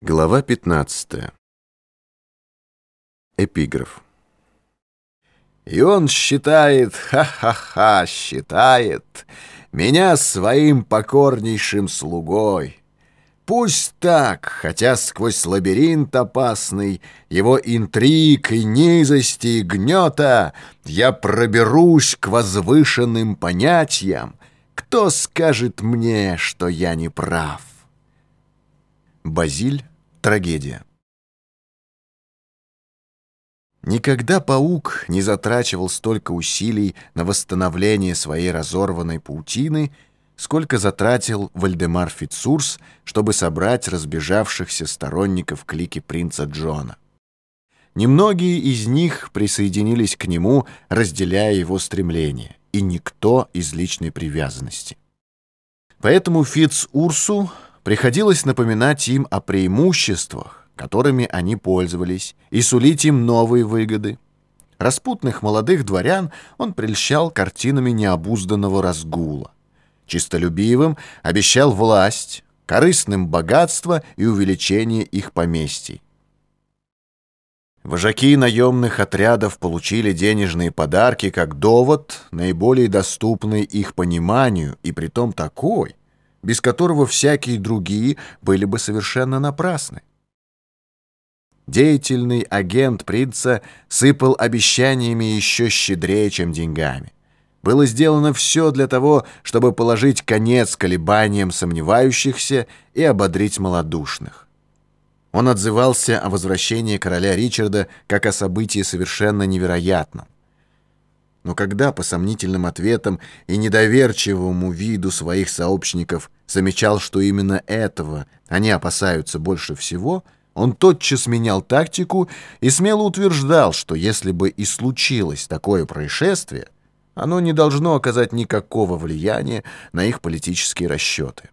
Глава 15. Эпиграф. И он считает, ха-ха-ха, считает меня своим покорнейшим слугой. Пусть так, хотя сквозь лабиринт опасный его интриг и низости и гнета я проберусь к возвышенным понятиям, кто скажет мне, что я не прав? Базиль. Трагедия. Никогда паук не затрачивал столько усилий на восстановление своей разорванной паутины, сколько затратил Вальдемар Фицурс, чтобы собрать разбежавшихся сторонников клики принца Джона. Немногие из них присоединились к нему, разделяя его стремление, и никто из личной привязанности. Поэтому Фиц-Урсу Приходилось напоминать им о преимуществах, которыми они пользовались, и сулить им новые выгоды. Распутных молодых дворян он прельщал картинами необузданного разгула. Чистолюбивым обещал власть, корыстным богатство и увеличение их поместий. Вожаки наемных отрядов получили денежные подарки как довод, наиболее доступный их пониманию, и притом такой, без которого всякие другие были бы совершенно напрасны. Деятельный агент принца сыпал обещаниями еще щедрее, чем деньгами. Было сделано все для того, чтобы положить конец колебаниям сомневающихся и ободрить малодушных. Он отзывался о возвращении короля Ричарда как о событии совершенно невероятном. Но когда по сомнительным ответам и недоверчивому виду своих сообщников замечал, что именно этого они опасаются больше всего, он тотчас менял тактику и смело утверждал, что если бы и случилось такое происшествие, оно не должно оказать никакого влияния на их политические расчеты.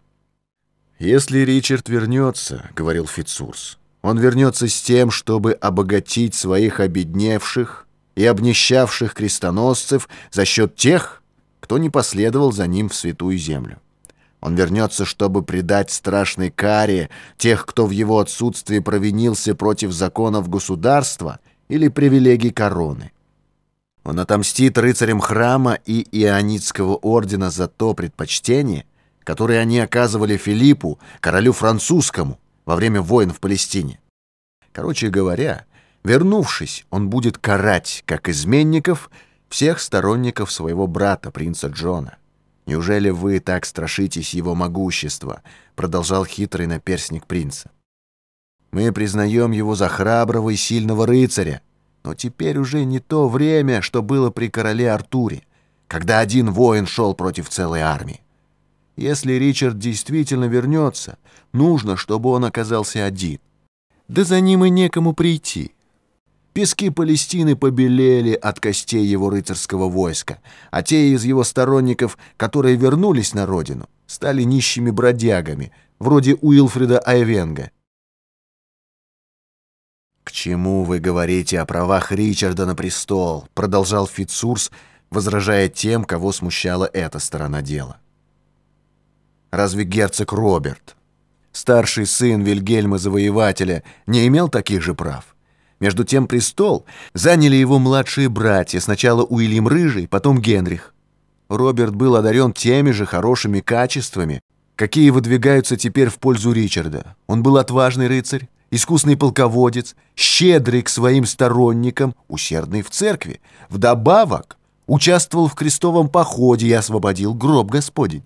«Если Ричард вернется, — говорил Фицурс, — он вернется с тем, чтобы обогатить своих обедневших, и обнищавших крестоносцев за счет тех, кто не последовал за ним в святую землю. Он вернется, чтобы предать страшной каре тех, кто в его отсутствии провинился против законов государства или привилегий короны. Он отомстит рыцарям храма и Ионитского ордена за то предпочтение, которое они оказывали Филиппу, королю французскому, во время войн в Палестине. Короче говоря, Вернувшись, он будет карать, как изменников, всех сторонников своего брата, принца Джона. «Неужели вы так страшитесь его могущества?» — продолжал хитрый наперсник принца. «Мы признаем его за храброго и сильного рыцаря, но теперь уже не то время, что было при короле Артуре, когда один воин шел против целой армии. Если Ричард действительно вернется, нужно, чтобы он оказался один. Да за ним и некому прийти». Пески Палестины побелели от костей его рыцарского войска, а те из его сторонников, которые вернулись на родину, стали нищими бродягами, вроде Уилфрида Айвенга. «К чему вы говорите о правах Ричарда на престол?» продолжал Фитцурс, возражая тем, кого смущала эта сторона дела. «Разве герцог Роберт, старший сын Вильгельма Завоевателя, не имел таких же прав?» Между тем престол заняли его младшие братья, сначала Уильям Рыжий, потом Генрих. Роберт был одарен теми же хорошими качествами, какие выдвигаются теперь в пользу Ричарда. Он был отважный рыцарь, искусный полководец, щедрый к своим сторонникам, усердный в церкви. Вдобавок участвовал в крестовом походе и освободил гроб Господень.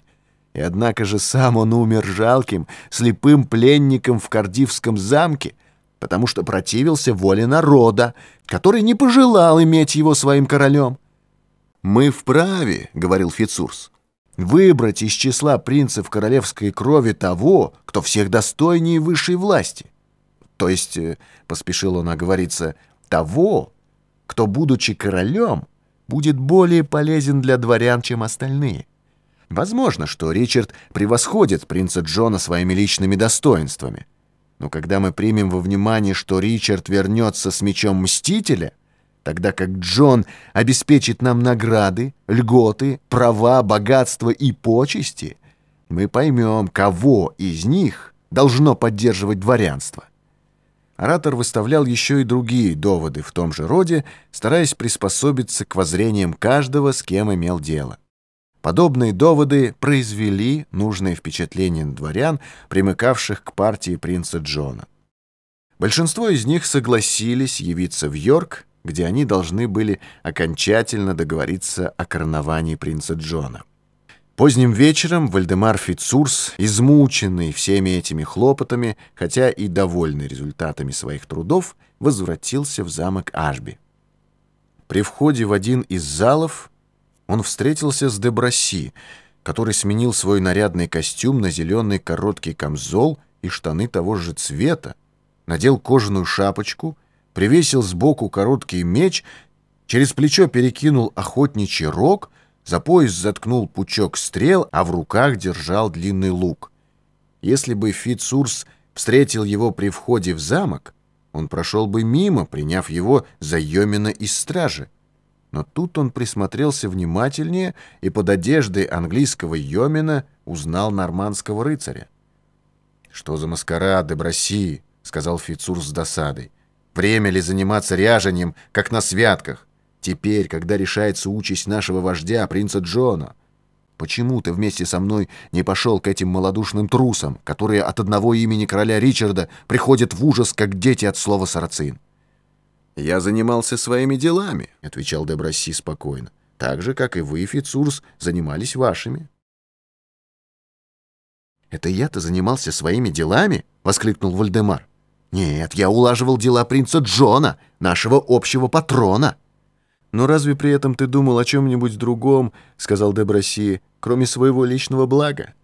И однако же сам он умер жалким, слепым пленником в Кардивском замке, потому что противился воле народа, который не пожелал иметь его своим королем. «Мы вправе», — говорил Фицурс, — «выбрать из числа принцев королевской крови того, кто всех достойнее высшей власти». То есть, э, — поспешил он оговориться, — того, кто, будучи королем, будет более полезен для дворян, чем остальные. Возможно, что Ричард превосходит принца Джона своими личными достоинствами. Но когда мы примем во внимание, что Ричард вернется с мечом Мстителя, тогда как Джон обеспечит нам награды, льготы, права, богатство и почести, мы поймем, кого из них должно поддерживать дворянство. оратор выставлял еще и другие доводы в том же роде, стараясь приспособиться к воззрениям каждого, с кем имел дело. Подобные доводы произвели нужное впечатление на дворян, примыкавших к партии принца Джона. Большинство из них согласились явиться в Йорк, где они должны были окончательно договориться о короновании принца Джона. Поздним вечером Вальдемар Фицурс, измученный всеми этими хлопотами, хотя и довольный результатами своих трудов, возвратился в замок Ашби. При входе в один из залов он встретился с Деброси, который сменил свой нарядный костюм на зеленый короткий камзол и штаны того же цвета, надел кожаную шапочку, привесил сбоку короткий меч, через плечо перекинул охотничий рог — за пояс заткнул пучок стрел, а в руках держал длинный лук. Если бы Фицурс встретил его при входе в замок, он прошел бы мимо, приняв его за Йомина из стражи. Но тут он присмотрелся внимательнее и под одеждой английского Йомина узнал нормандского рыцаря. «Что за маскарад, Деброси?» — сказал Фицурс с досадой. «Время ли заниматься ряжением, как на святках? Теперь, когда решается участь нашего вождя, принца Джона, почему ты вместе со мной не пошел к этим малодушным трусам, которые от одного имени короля Ричарда приходят в ужас, как дети от слова «сарацин»?» «Я занимался своими делами», — отвечал Дебросси спокойно, «так же, как и вы, Фицурс, занимались вашими». «Это я-то занимался своими делами?» — воскликнул Вальдемар. «Нет, я улаживал дела принца Джона, нашего общего патрона». «Но разве при этом ты думал о чем-нибудь другом, — сказал Деброси, — кроме своего личного блага?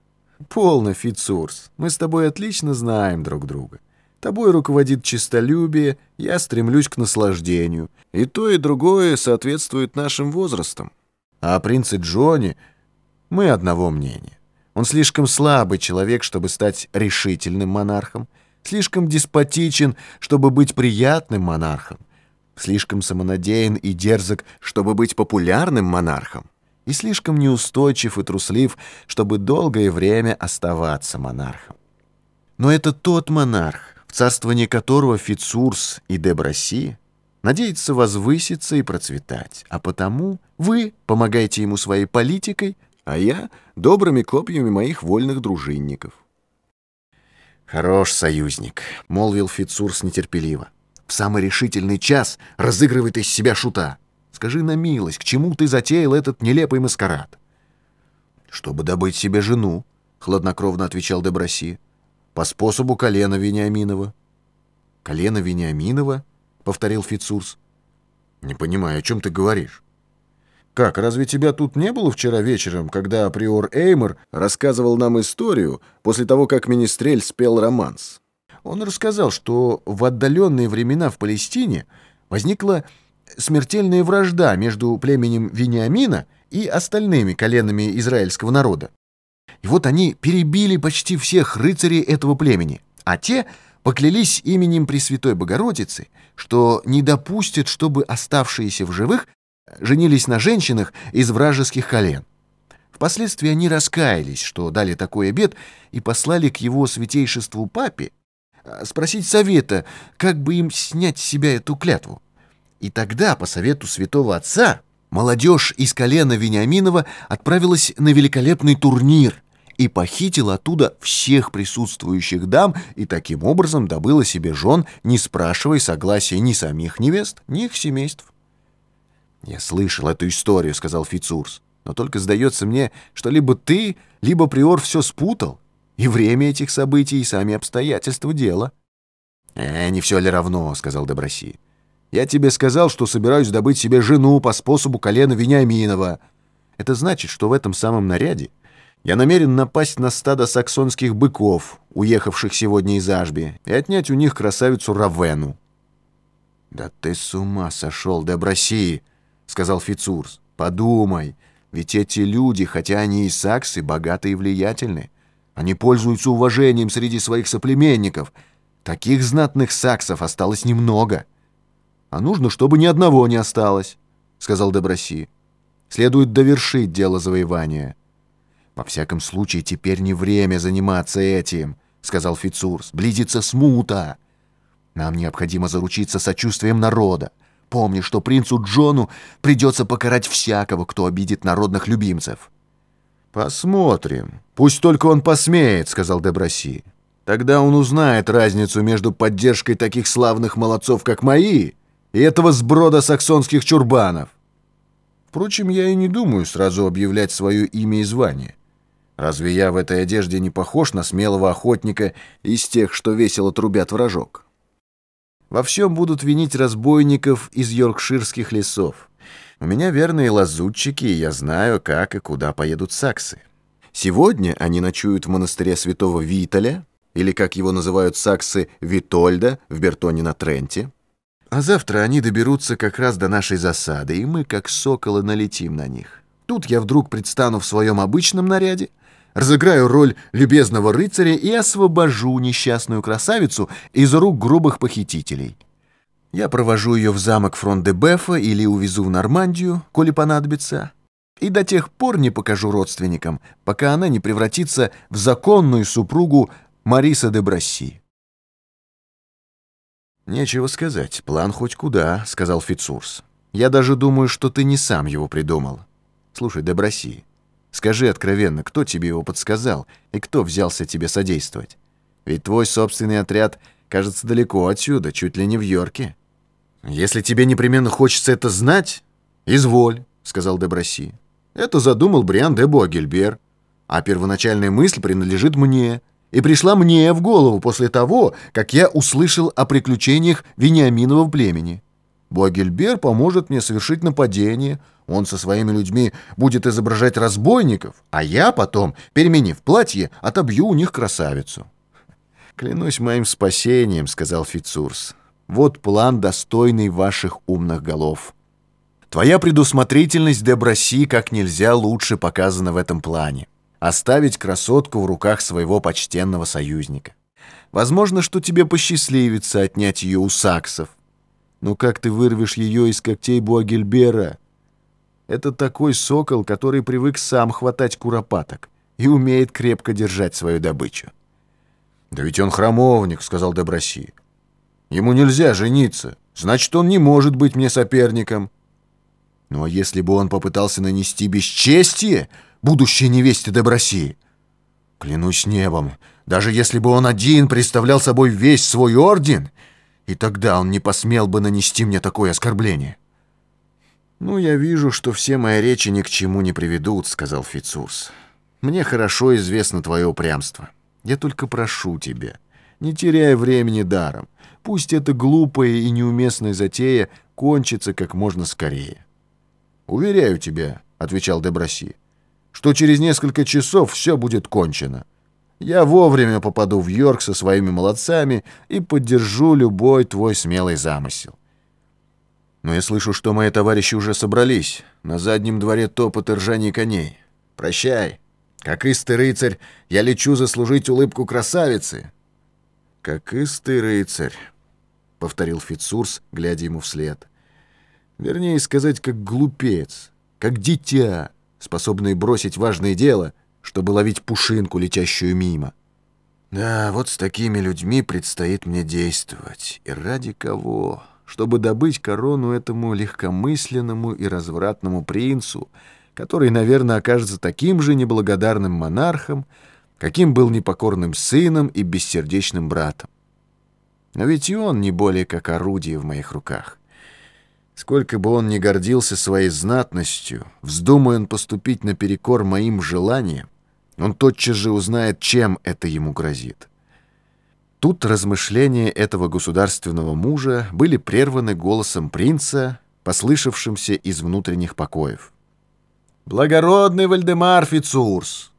Полно, Фицурс, мы с тобой отлично знаем друг друга. Тобой руководит честолюбие, я стремлюсь к наслаждению. И то, и другое соответствует нашим возрастам. А о принце Джоне мы одного мнения. Он слишком слабый человек, чтобы стать решительным монархом, слишком деспотичен, чтобы быть приятным монархом слишком самонадеян и дерзок, чтобы быть популярным монархом, и слишком неустойчив и труслив, чтобы долгое время оставаться монархом. Но это тот монарх, в царствовании которого Фицурс и Деброси надеется возвыситься и процветать, а потому вы помогаете ему своей политикой, а я — добрыми копьями моих вольных дружинников. «Хорош союзник», — молвил Фицурс нетерпеливо в самый решительный час разыгрывает из себя шута. Скажи на милость, к чему ты затеял этот нелепый маскарад? Чтобы добыть себе жену, хладнокровно отвечал Деброси, по способу колена Вениаминова. Колено Вениаминова? повторил Фицурс. Не понимаю, о чем ты говоришь. «Как, разве тебя тут не было вчера вечером, когда приор Эймор рассказывал нам историю после того, как Министрель спел романс?» Он рассказал, что в отдаленные времена в Палестине возникла смертельная вражда между племенем Вениамина и остальными коленами израильского народа. И вот они перебили почти всех рыцарей этого племени, а те поклялись именем Пресвятой Богородицы, что не допустят, чтобы оставшиеся в живых женились на женщинах из вражеских колен. Впоследствии они раскаялись, что дали такой обет, и послали к его святейшеству папе Э, спросить совета, как бы им снять с себя эту клятву. И тогда, по совету святого отца, молодежь из колена Вениаминова отправилась на великолепный турнир и похитила оттуда всех присутствующих дам и таким образом добыла себе жен, не спрашивая согласия ни самих невест, ни их семейств. «Я слышал эту историю», — сказал Фицурс, «но только сдается мне, что либо ты, либо приор все спутал, и время этих событий, и сами обстоятельства дела. «Э, не все ли равно», — сказал Доброси. «Я тебе сказал, что собираюсь добыть себе жену по способу колена Вениаминова. Это значит, что в этом самом наряде я намерен напасть на стадо саксонских быков, уехавших сегодня из Ажби, и отнять у них красавицу Равену». «Да ты с ума сошел, Доброси», — сказал Фицурс. «Подумай, ведь эти люди, хотя они и саксы, богаты и влиятельны. Они пользуются уважением среди своих соплеменников. Таких знатных саксов осталось немного. А нужно, чтобы ни одного не осталось, — сказал Деброси. Следует довершить дело завоевания. Во всяком случае, теперь не время заниматься этим, — сказал Фицурс. Близится смута. Нам необходимо заручиться сочувствием народа. Помни, что принцу Джону придется покарать всякого, кто обидит народных любимцев». «Посмотрим. Пусть только он посмеет», — сказал Деброси. «Тогда он узнает разницу между поддержкой таких славных молодцов, как мои, и этого сброда саксонских чурбанов. Впрочем, я и не думаю сразу объявлять свое имя и звание. Разве я в этой одежде не похож на смелого охотника из тех, что весело трубят вражок? Во всем будут винить разбойников из йоркширских лесов. У меня верные лазутчики, и я знаю, как и куда поедут саксы. Сегодня они ночуют в монастыре святого Виталя, или, как его называют саксы, Витольда в Бертоне на Тренте. А завтра они доберутся как раз до нашей засады, и мы, как соколы, налетим на них. Тут я вдруг предстану в своем обычном наряде, разыграю роль любезного рыцаря и освобожу несчастную красавицу из рук грубых похитителей. Я провожу ее в замок Фрон-де-Бефа или увезу в Нормандию, коли понадобится, и до тех пор не покажу родственникам, пока она не превратится в законную супругу Мариса де Брасси. «Нечего сказать, план хоть куда», — сказал Фицурс. «Я даже думаю, что ты не сам его придумал. Слушай, Деброси, скажи откровенно, кто тебе его подсказал и кто взялся тебе содействовать? Ведь твой собственный отряд кажется далеко отсюда, чуть ли не в Йорке». «Если тебе непременно хочется это знать, изволь», — сказал Деброси. «Это задумал Бриан де Буагельбер, а первоначальная мысль принадлежит мне» и пришла мне в голову после того, как я услышал о приключениях Вениаминова племени. Буагельбер поможет мне совершить нападение, он со своими людьми будет изображать разбойников, а я потом, переменив платье, отобью у них красавицу. «Клянусь моим спасением», — сказал Фицурс. «Вот план, достойный ваших умных голов». Твоя предусмотрительность, Деброси, как нельзя лучше показана в этом плане оставить красотку в руках своего почтенного союзника. Возможно, что тебе посчастливится отнять ее у саксов. Но как ты вырвешь ее из когтей Буагельбера? Это такой сокол, который привык сам хватать куропаток и умеет крепко держать свою добычу. «Да ведь он храмовник», — сказал Доброси. «Ему нельзя жениться, значит, он не может быть мне соперником». «Ну а если бы он попытался нанести бесчестие, будущей невесте Деброси. Клянусь небом, даже если бы он один представлял собой весь свой орден, и тогда он не посмел бы нанести мне такое оскорбление. «Ну, я вижу, что все мои речи ни к чему не приведут», — сказал Фицус. «Мне хорошо известно твое упрямство. Я только прошу тебя, не теряй времени даром. Пусть эта глупая и неуместная затея кончится как можно скорее». «Уверяю тебя», — отвечал Деброси, — что через несколько часов все будет кончено. Я вовремя попаду в Йорк со своими молодцами и поддержу любой твой смелый замысел. Но я слышу, что мои товарищи уже собрались. На заднем дворе топот и ржание коней. Прощай. Как истый рыцарь, я лечу заслужить улыбку красавицы. Как истый рыцарь, — повторил Фицурс, глядя ему вслед. Вернее сказать, как глупец, как дитя, способные бросить важное дело, чтобы ловить пушинку, летящую мимо. Да, вот с такими людьми предстоит мне действовать. И ради кого? Чтобы добыть корону этому легкомысленному и развратному принцу, который, наверное, окажется таким же неблагодарным монархом, каким был непокорным сыном и бессердечным братом. Но ведь и он не более как орудие в моих руках. Сколько бы он ни гордился своей знатностью, вздумая он поступить наперекор моим желаниям, он тотчас же узнает, чем это ему грозит. Тут размышления этого государственного мужа были прерваны голосом принца, послышавшимся из внутренних покоев. «Благородный Вальдемар Фицурс!»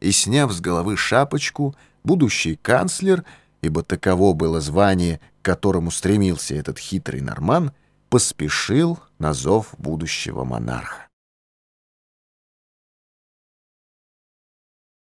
И, сняв с головы шапочку, будущий канцлер, ибо таково было звание, к которому стремился этот хитрый норман, — поспешил на зов будущего монарха.